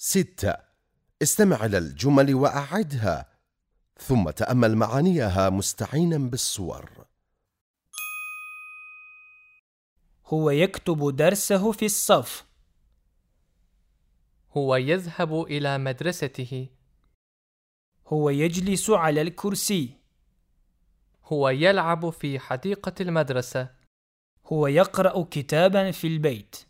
ستة. استمع إلى الجمل وأعدها ثم تأمل معانيها مستعينا بالصور. هو يكتب درسه في الصف. هو يذهب إلى مدرسته. هو يجلس على الكرسي. هو يلعب في حديقة المدرسة. هو يقرأ كتابا في البيت.